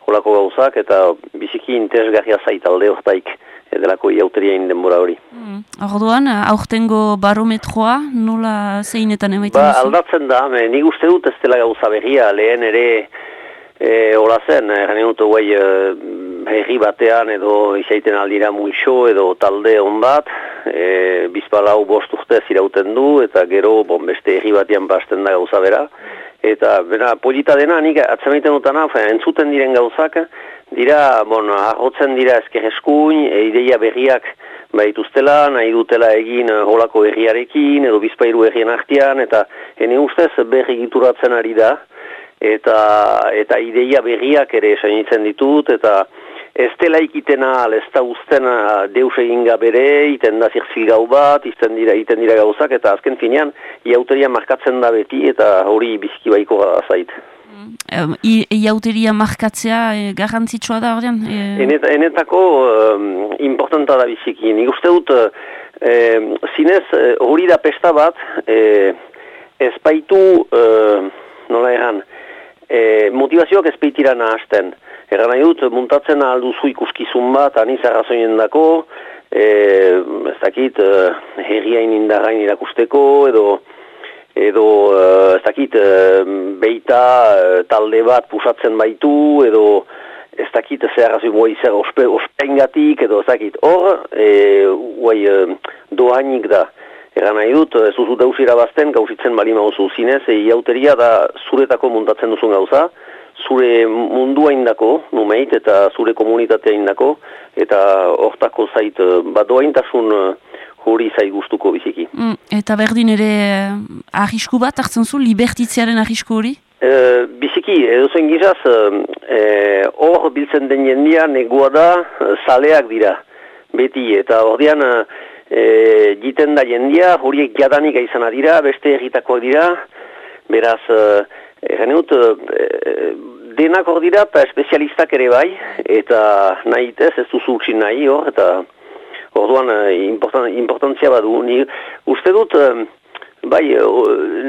holako gauzak, eta biziki interesgarria zait alde hortaik delako iauteria denbora hori. Mm. Orduan, aurtengo barometroa, nola zeinetan emaiten ba, Aldatzen da, me, nik uste dut ez dela gauza berria, lehen ere e, hola zen, gane dut guai e, herri batean edo izaiten aldira muixo edo talde hon bat, e, bizpalau bost urte zirauten du, eta gero bon, beste herri batean basten da gauza bera. Eta, bera, polita dena, nik atzemaiten dutana, entzuten diren gauzak, dira, bon, ahotzen dira ezker eskuin, e, ideia berriak baituztela, nahi dutela egin uh, holako berriarekin, edo bizpairu herrien artian, eta hene ustez berri gituratzen ari da, eta, eta ideia berriak ere esainitzen ditut, eta ez dela ikitena, ez da ustena deus egin gabere, iten da zirtzil gau bat, iten dira, iten dira gauzak, eta azken finean, iauteria markatzen da beti, eta hori bizki baiko zait iauteria markatzea e, garrantzitsua da ordean? E... enetako um, importanta da biziki. Nik uste dut, e, zinez hori da pesta bat, e, ez baitu, e, nola egan, e, motivazioak ez baitira nahazten. Egan nahi dut, muntatzen alduzu ikuskizun bat, aniz arrazoinen dako, e, ez dakit, e, herriain indarrain irakusteko, edo edo uh, ez dakit uh, beita uh, talde bat pusatzen baitu edo ez dakit zer arrazoi guai zer ospe, ospengatik edo ez dakit hor e, guai uh, dohainik da egan nahi dut ez duzu deus irabazten gauzitzen bali mauzu zinez e, iauteria da zuretako muntatzen duzun gauza zure mundua indako numeit eta zure komunitatea indako eta hortako zait badoaintasun uh, hori zai gustuko biziki. Mm, eta berdin ere uh, arrisku bat hartzen zu, libertitzearen arrisku hori? Uh, biziki, edo zen gizaz, hor uh, biltzen den jendia negua da zaleak dira, beti, eta hor uh, jiten da jendia, horiek jadanik izan dira, beste egitakoak dira, beraz, uh, genut, uh, denak hor dira, eta espezialistak ere bai, eta nahi ez, ez duzu utxin nahi, hor, eta orduan eh, important, importantzia badu. Ni uste dut, eh, bai, eh,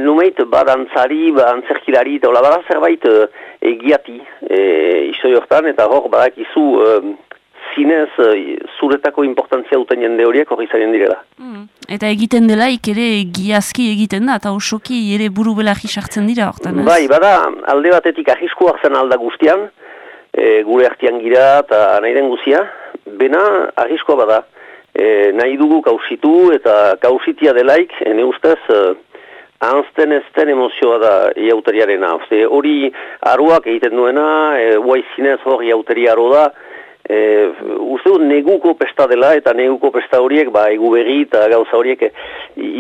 numeit badantzari, badantzerkilari, eta hola bada zerbait egiati e, iso jortan, eta hor badak izu zinez zuretako importantzia duten jende horiek hori zaien direla. Mm. Eta egiten delaik ere giazki egiten da, eta osoki ere buru bela sartzen dira hortan, Bai, bada, alde batetik ahisku hartzen alda guztian, e, gure artian gira eta nahi den guzia, bena ahiskoa bada e, nahi dugu kausitu eta kausitia delaik, ene ustez, e, anzten ezten emozioa da iauteriarena. Hori aruak egiten duena, e, zinez hori iauteria da, E, uste dut neguko pesta dela eta neguko pesta horiek ba egu berri eta gauza horiek e,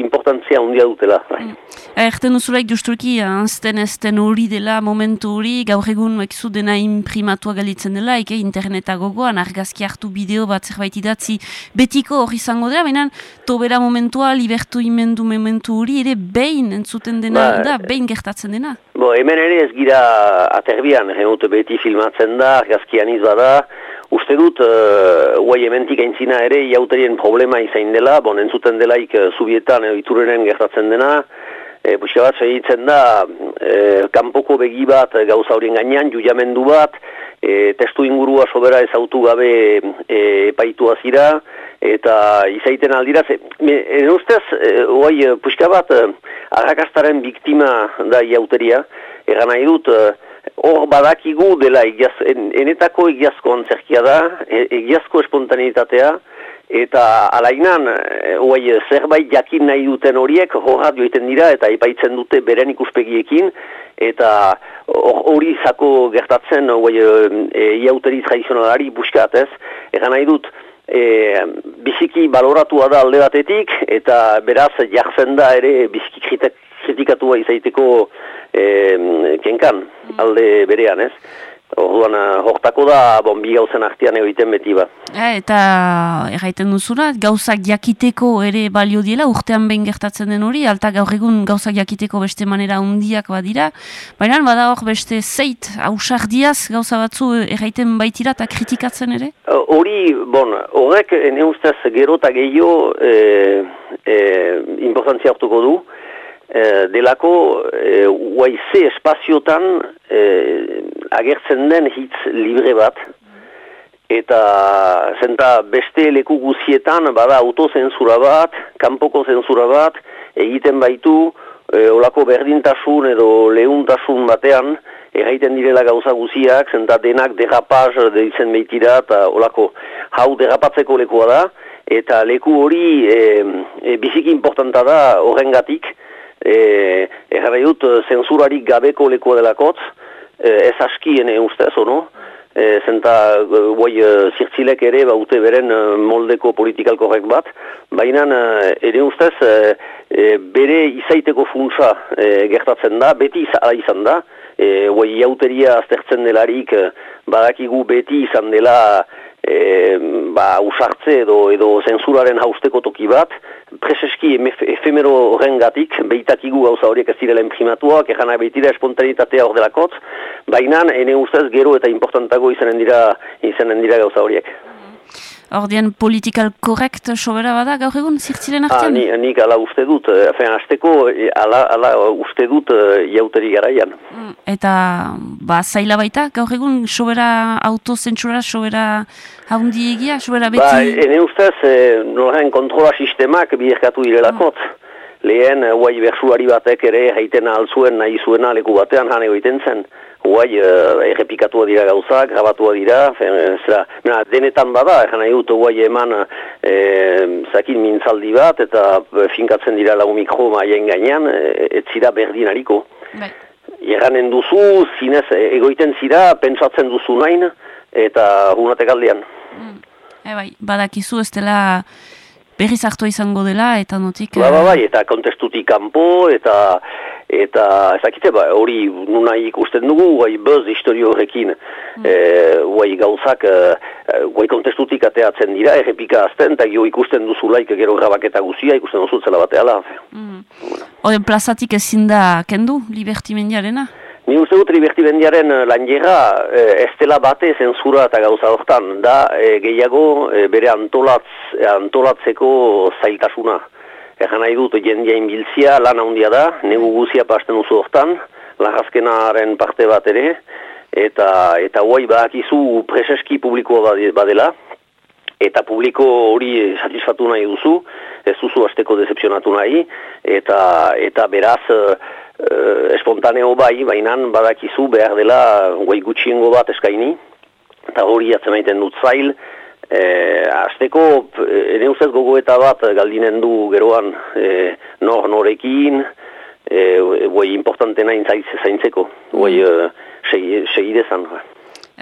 importantzia handia dutela. Mm. Erten duzulaik justuki, anzten ezten hori dela momentu hori, gaur egun ekizu dena imprimatua galitzen dela, eke interneta gogoan, argazki hartu bideo bat zerbait idatzi betiko hori izango dela, baina tobera momentua, libertu imendu momentu hori, ere behin entzuten dena, ba, da, behin gertatzen dena. Bo, hemen ere ez gira aterbian, genut beti filmatzen da, argazkian izbada, Uste dut, uh, guai ementik aintzina ere, iauterien problema izain dela, bon, entzuten delaik uh, zubietan uh, iturrenen gertatzen dena, e, Buxa bat, segitzen da, e, kanpoko begi bat gauza horien gainean, juiamendu bat, e, testu ingurua sobera ezautu gabe e, paitu azira, eta izaiten aldira, ze, ustez, e, guai, puxka bat, agakastaren biktima da iauteria, egan nahi dut, hor badakigu dela egiaz, en, enetako egiazko antzerkia da, e, egiazko espontaneitatea, eta alainan, e, zerbait jakin nahi duten horiek, horrat joiten dira, eta ipaitzen dute beren ikuspegiekin, eta hori zako gertatzen, oai, e, iauteri tradizionalari buskatez, egan nahi dut, e, biziki baloratua da alde batetik, eta beraz jartzen da ere biziki kritikatua izaiteko e, kenkan, alde berean, ez? Orduan, eh, hortako da, bon, bi gauzen artean egiten beti ba. Eh, eta erraiten duzuna, gauzak jakiteko ere balio diela, urtean behin gertatzen den hori, alta gaur egun gauzak jakiteko beste manera hundiak badira, baina bada hor beste zeit, ausardiaz gauza batzu erraiten baitira eta kritikatzen ere? Eh, Hori, bon, horrek, ene ustez, gero eta gehiago e, e, importantzia hartuko du, e, delako, e, uaize espaziotan e, agertzen den hitz libre bat, eta zenta beste leku guzietan bada autozensura bat, kanpoko zensura bat, egiten baitu, e, olako berdintasun edo lehuntasun batean, erraiten direla gauza guziak, zenta denak derrapaz deitzen behitira, eta olako hau derrapatzeko lekua da, eta leku hori e, e, biziki importanta da horrengatik, e, erra dut zensurarik gabeko lekua delakotz, e, ez askien ustez, ono? E, zenta guai e, zirtzilek ere baute beren e, moldeko politikal korrek bat, baina e, ere ustez e, e, bere izaiteko funtsa e, gertatzen da, beti izala izan da, e, guai jauteria aztertzen delarik e, badakigu beti izan dela e, ba, usartze edo, edo zensuraren hausteko toki bat, preseski efemero horrengatik, behitakigu gauza horiek ez direla imprimatuak, egan behitira espontanitatea hor delakotz, baina ene ustez gero eta importantago izanen dira, izanen dira gauza horiek. Ordean political correct sobera bada gaur egun zirtziren Ah, artean? ni, nik ala uste dut, eh, afen, azteko eh, ala, ala uste dut eh, jauteri garaian. Eta ba, zaila baita, gaur egun sobera autozentsura, sobera haundi egia, sobera beti... Ba, ene ustez, eh, noren kontrola sistemak biderkatu direlakot. Lehen, eh, guai bersuari batek ere jaiten alzuen nahi zuena leku batean jane egiten zen. Guai, eh, errepikatua dira gauzak, grabatua dira, fen, zera, mena, denetan bada, egan nahi dut guai eman eh, zakin mintzaldi bat, eta eh, finkatzen dira lau mikro maien gainean, eh, ez zira berdin hariko. Eganen duzu, zinez, eh, egoiten zira, pentsatzen duzu nain, eta hunatek aldean. E, bai, badakizu ez dela berriz hartua izango dela, eta notik... Ba, ba, bai, eta kontestutik kanpo, eta eta ezakite, ba, hori nuna ikusten dugu, guai buzz historio horrekin, e, guai gauzak, e, guai kontestutik ateatzen dira, errepika azten, eta gio ikusten duzu laik gero grabaketa guzia, ikusten duzu zela bateala. Oden plazatik ezin da kendu, libertimendiarena? Ni uste dut libertibendiaren lanjera eh, ez dela bate zensura eta gauza hortan, da eh, gehiago eh, bere antolatz, antolatzeko zailtasuna. Egan nahi dut jendiain biltzia lan handia da, negu guzia pasten duzu hortan, lagazkenaren parte bat ere, eta eta guai badakizu preseski publikoa bade- badela, eta publiko hori satisfatu nahi duzu, ez duzu asteko decepzionatu nahi, eta, eta beraz eh, espontaneo bai, baina badakizu behar dela guai gutxiengo bat eskaini, eta hori atzemaiten dut zail, eh, azteko ere ustez gogoeta bat galdinen du geroan eh, nor norekin, eh, guai importantena zaintzeko, guai eh, segi, segidezan.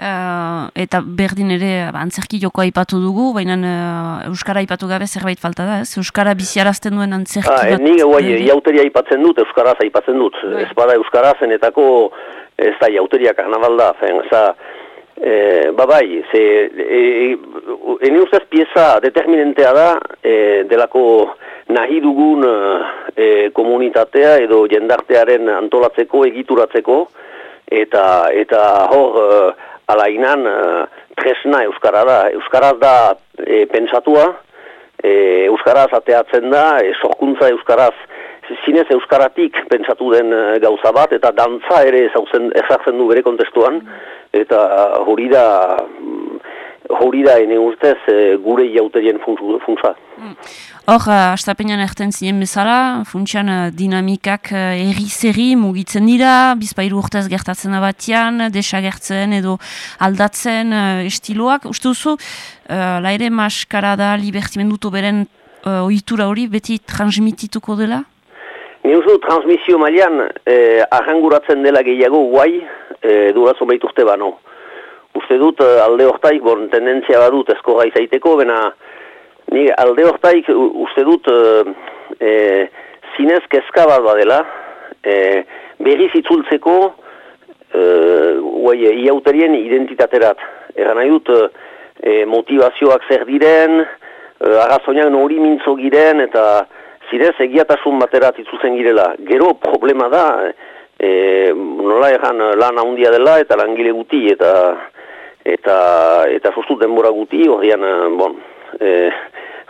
Uh, eta berdin ere ba, antzerki joko aipatu dugu, baina uh, Euskara aipatu gabe zerbait falta da, ez? Euskara biziarazten duen antzerki Ah, bat. ni guai, jauteria aipatzen dut, Euskaraz aipatzen dut. Ez bada Euskaraz, enetako ez da jauteria karnaval da. Fen, za, e, ba bai, ze, e, e, ene ustez pieza determinentea da, e, delako nahi dugun e, komunitatea edo jendartearen antolatzeko, egituratzeko, eta, eta hor, e, alainan e, tresna Euskara da. Euskaraz da e, pensatua, e, Euskaraz ateatzen da, e, sorkuntza Euskaraz, zinez Euskaratik pentsatu den e, gauza bat, eta dantza ere ezartzen du bere kontestuan, eta hori da, mm, hori da ene urtez e, gure jauterien funtsa. Hor, uh, astapenean erten ziren bezala, funtsian dinamikak erri-zerri mugitzen dira, bizpairu urtez gertatzen abatian, desagertzen edo aldatzen estiloak. Uste duzu, uh, laire maskarada libertimenduto beren uh, ohitura hori beti transmitituko dela? Ni dut transmisio mailan eh, arranguratzen dela gehiago guai eh, duratzen baitu urte bano. Uste dut eh, alde hortaik, bon, tendentzia badut eskorra izaiteko, bena ni alde hortaik uste dut eh, eh, zinez kezka bat badela, eh, berriz itzultzeko guai, iauterien identitaterat. Egan nahi dut, e, motivazioak zer diren, e, agazoinak nori mintzo giren, eta zirez egiatasun baterat itzuzen girela. Gero problema da, e, nola egan lan handia dela eta langile guti, eta eta eta sustu denbora guti, horrean, bon, e,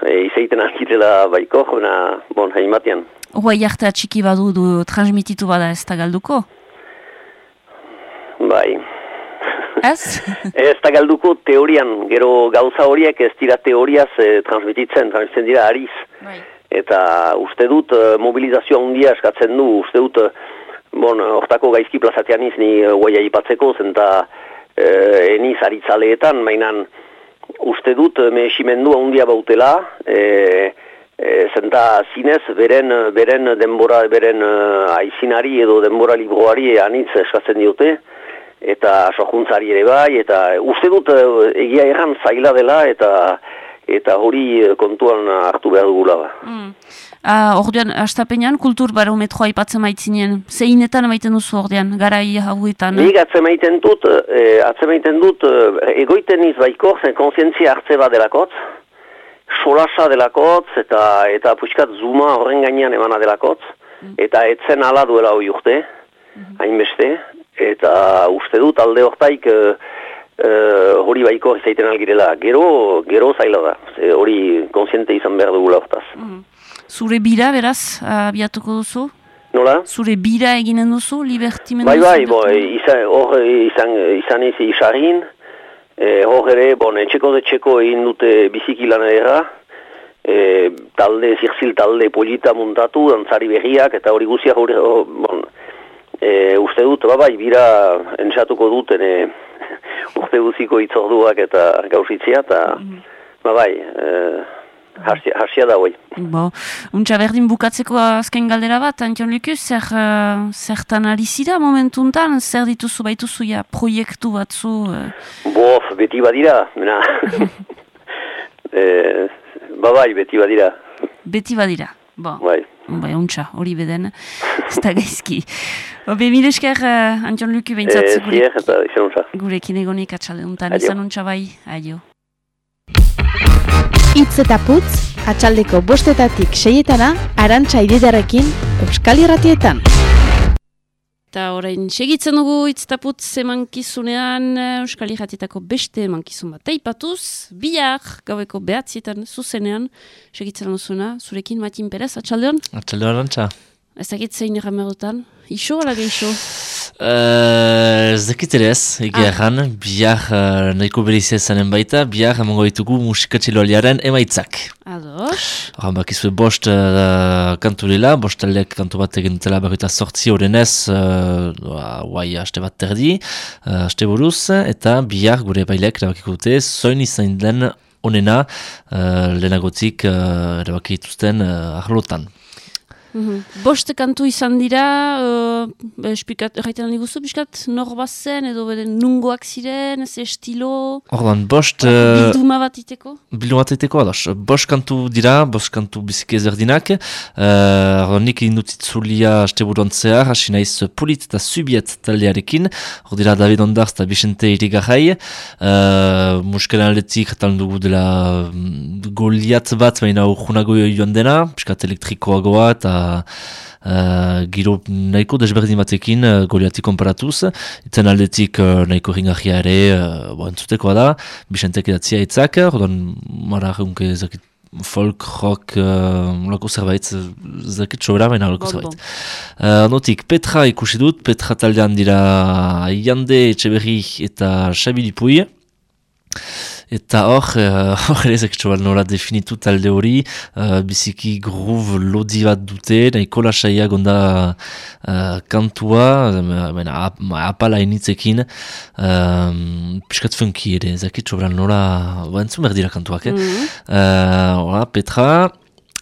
e, izaiten alkitela baiko, jona, bon, haimatean. Hoa jartea txiki badu du transmititu bada ez da galduko? Bai. Ez? *laughs* ez da galduko teorian, gero gauza horiek ez dira teoriaz eh, transmititzen, transmititzen dira ariz. Bai. Eta uste dut eh, mobilizazioa handia eskatzen du, uste dut, eh, bon, hortako gaizki plazatean izni eh, guaia ipatzeko, zenta eh, eniz aritzaleetan, mainan uste dut eh, mehesimendu handia bautela, eh, e, zenta zinez beren, beren denbora, beren aizinari edo denbora libroari anitz eskatzen diote, eta sojuntzari ere bai, eta uste dut egia erran zaila dela, eta eta hori kontuan hartu behar dugula. Mm. Uh, ordean, astapenean, kultur barometroa ipatzen maitzinen. Zeinetan maiten duzu ordean, garai hauetan? Nik atzemaiten dut, eh, atzemaiten dut, eh, egoiten izbaiko, zen konsientzia hartze bat delakotz, solasa delakotz eta eta puxkat zuma horren gainean emana delakotz eta etzen ala duela hori urte hainbeste eta uste dut alde hortaik uh, uh, hori baiko zaiten algirela gero, gero zaila da Ze hori konsiente izan behar dugula hortaz Zure bira beraz abiatuko duzu? Nola? Zure bira eginen duzu, libertimendu? Bai, bai, bo, izan, hor izan, izan ez isarin, E, hor ere, bon, etxeko de txeko egin dute biziki lan edera, e, talde, zirzil talde polita muntatu, dantzari berriak, eta hori guziak hori, oh, bon, e, uste dut, ba, bai, bira entsatuko duten e, *laughs* urte guziko itzorduak eta gauzitzia, eta, ba, bai, e, hasia da hoi. Bo, untxa berdin bukatzeko azken galdera bat, Antion Lukus, zer, uh, zertan ari zira momentuntan, zer dituzu baituzu ja proiektu batzu? Uh... Bof, beti badira, mena. *laughs* *laughs* e, ba bai, beti badira. Beti badira, bo. Bai. Bai, untxa, hori beden, ez da gaizki. Obe, mire esker, uh, Antion Luku behintzat, e, gure, eta izan untxa. gurekin egonik atxalde untan, izan untxa bai, aio. Itz eta putz, atxaldeko bostetatik seietana, arantxa ididarekin, Euskal Irratietan. Eta orain segitzen dugu itz eta putz emankizunean, Euskal Irratietako beste emankizun bat teipatuz, bihar gaueko behatzietan zuzenean, segitzen duzuna, zurekin Matin Perez, atxaldeon? Atxaldeon arantxa. Ez dakit zein erramerotan, iso ala geixo? Uh, ez dakit ere ez, egia erran, bihar uh, nahiko berizia zanen baita, bihar emango ditugu musikatxiloaliaren emaitzak. Ados. Horan bakizue bost uh, kantu lila, bost taldeak kantu bat egin dutela berreta sortzi horrenez, uh, guai haste bat terdi, uh, haste buruz, eta bihar gure bailek erabakiko dute, zoin izan den onena uh, lehenagotik uh, erabaki dituzten uh, arlotan. Mm -hmm. Bost kantu izan dira, uh, espikat, erraiten aldi guzu, biskat, nor bazen, edo bere nungoak ziren, ze estilo... Ordan, bost... Uh, bilduma bat iteko? Bilduma bat iteko, ados. Bost kantu dira, bost kantu biziki ezberdinak. Uh, ordan, nik indutit zulia haste buruan zehar, hasi naiz pulit eta subiet taldearekin. Hor dira David Ondarz eta Vicente Irigarrai. Uh, Muskelen aldetik, jatan dugu dela um, goliat bat, baina urgunago joan dena, biskat elektrikoagoa eta uh, giro nahiko desberdin batekin uh, goliatik konparatuz, itzen aldetik uh, nahiko ringarria ere uh, bo, entzutekoa da, bisentek edatzia itzak, ordoan mara egunke zakit folk, rock, uh, lako zerbait, zakit sobera baina lako zerbait. Uh, notik, Petra ikusi dut, Petra taldean dira Iande, Etxeberri eta Xabi Dipui, Eta hor, *laughs* hor ere bat nola definitu talde hori, uh, biziki groove lodi bat dute, nahiko lasaia gonda uh, kantua, mena, ap, apala initzekin, um, piskat funki ere, zekitxo bat nola, bantzu merdira kantuak, eh? Mm -hmm. uh, ora, Petra,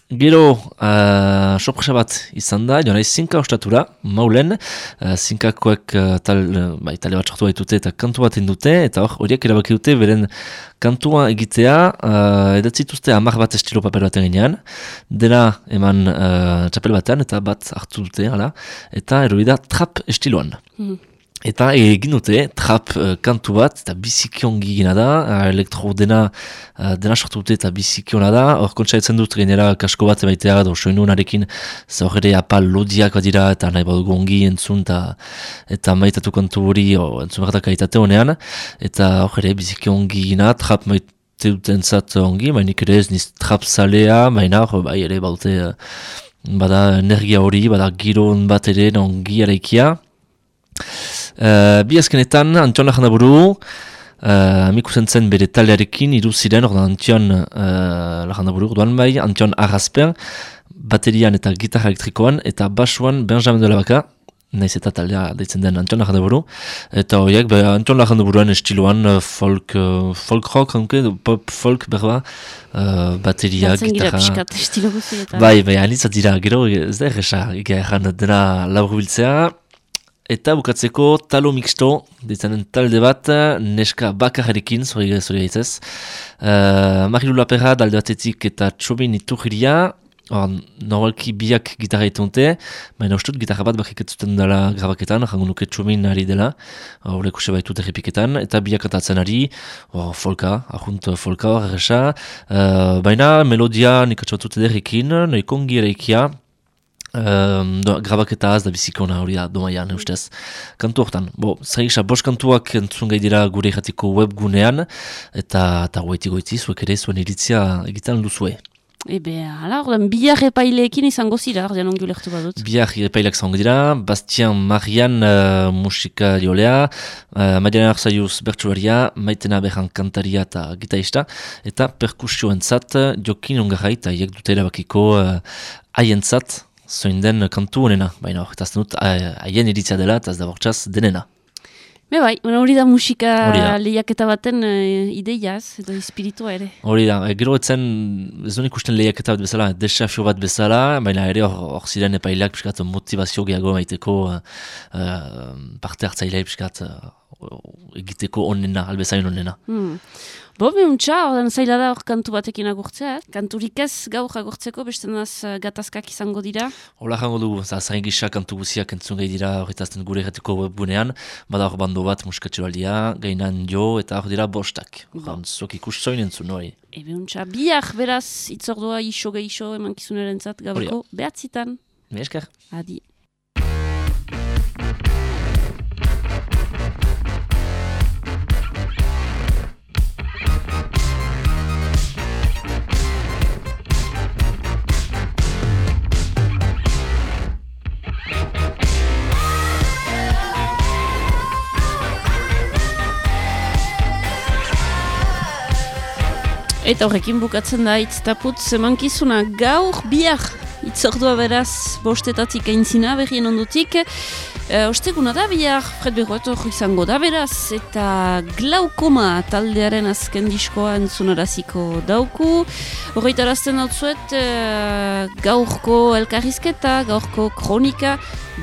Gero, uh, sopresa bat izan da, joan zinka ostatura, maulen, uh, zinkakoek uh, tal, uh, bai, tale bat sartu baitute eta kantu bat dute, eta hor, horiek erabaki dute, beren kantua egitea, uh, edatzituzte amak bat estilo paper baten ginean, dena eman uh, txapel batean, eta bat hartu dute, hala, eta erori da trap estiloan. Mm. Eta egin dute, trap uh, kantu bat, eta biziki ongi gina da, uh, elektro dena, uh, dena sortu dute eta biziki ona da, hor kontsaitzen dut gainera kasko bat emaitea, do soinunarekin, zaur ere apal lodiak badira, eta nahi badugu ongi entzun, eta, eta maitatu kantu hori oh, entzun behar kaitate honean, eta hor ere biziki ongi gina, trap maite duten zat ongi, mainik ere ez niz trap zalea, maina hor bai ere baute, bada energia hori, bada giron bat ere ongi araikia, Uh, bi azkenetan, Antion Lajandaburu, uh, amiku zen bere talearekin, iru ziren, ordan Antion uh, Lajandaburu, duan bai, Antion Arrasper, baterian eta gitarra elektrikoan, eta basuan Benjamin Delabaka, naiz eta taldea deitzen den Antion Lajandaburu, eta horiek, be, Antion Lajandaburuan estiloan folk, uh, folk rock, hanke, pop folk berba, uh, bateria, Batzen gira gitarra... pixkat, estilo. Bai, bai, anitzat dira, gero, ez da erresa, egan dena labur biltzea, Eta bukatzeko talo mixto, ditzanen talde bat, neska bakarrekin, zori zori gaitzez. Uh, Marilu Lapera dalde batetik eta txobin iturria, or, normalki biak gitarra itunte, baina ustut gitarra bat bakik etzuten dela grabaketan, jango nuke txobin ari dela, horreko uh, errepiketan, eta biak atatzen ari, or, folka, ahunt folka hor erresa, uh, baina melodia nik atxabatut ederrekin, noikongi ereikia, Um, do, grabaketa da bizikona hori da domaian ustez. Kantu hortan, bo, zaigisa, bos kantuak entzun gai dira gure jatiko webgunean, eta eta goiti goiti, zuek ere zuen iritzia egiten duzue. Ebe, ala, ordan, bihar epaileekin izango zira, ordean ongi ulertu badut. Bihar epaileak zango dira, Bastian Marian uh, musika jolea, uh, Mariana Arzaiuz bertsularia, Maitena Berran kantaria eta gitaista, eta perkusioen zat, jokin ongarrai, eta hiek dute erabakiko uh, haientzat, zoin den kantu honena, baina hor, eta dut haien iritzia dela, eta ez da bortxaz denena. Be bai, hori da musika lehiaketa baten uh, ideiaz, edo espiritua ere. Hori da, e, gero etzen, ez duen ikusten lehiaketa bat bezala, desafio bat bezala, baina ere hor, ziren epaileak piskat motivazio gehiago maiteko uh, uh, parte hartzailea piskat uh, egiteko onena, albezain onena. Hmm. Bo, behuntza, ordan zaila da hor kantu batekin agurtzea, eh? kanturik ez gaur agurtzeko, beste naz uh, gatazkak izango dira. Hola jango dugu, za zain gisa kantu guziak entzun gai dira horretazten gure erratiko webgunean, bada hor bando bat muskatxo aldia, gainan jo, eta hor dira bostak. Hor zuak ikus zoin entzun hori. Ebe untxa, biak beraz itzordua iso gehiso eman kizunaren zat gabeko behatzitan. Mi esker. Adi. Eta horrekin bukatzen da hitz taputz emankizuna. Gaur biar itzordua beraz bostetatik aintzina berrien ondutik. E, osteguna da bihar Fred Berroet hor izango da beraz eta glaukoma taldearen azken diskoa entzunaraziko dauku. Horreitarazten dut zuet e, gaurko elkarrizketa, gaurko kronika,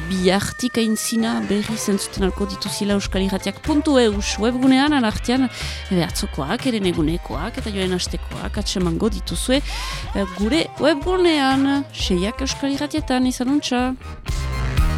bihartik aintzina berri zentzuten alko dituzila euskal irratiak puntu eus webgunean, alartian ebe atzokoak, eren egunekoak eta joen astekoak atsemango dituzue e, gure webgunean seiak euskal irratietan izanuntza. Euskal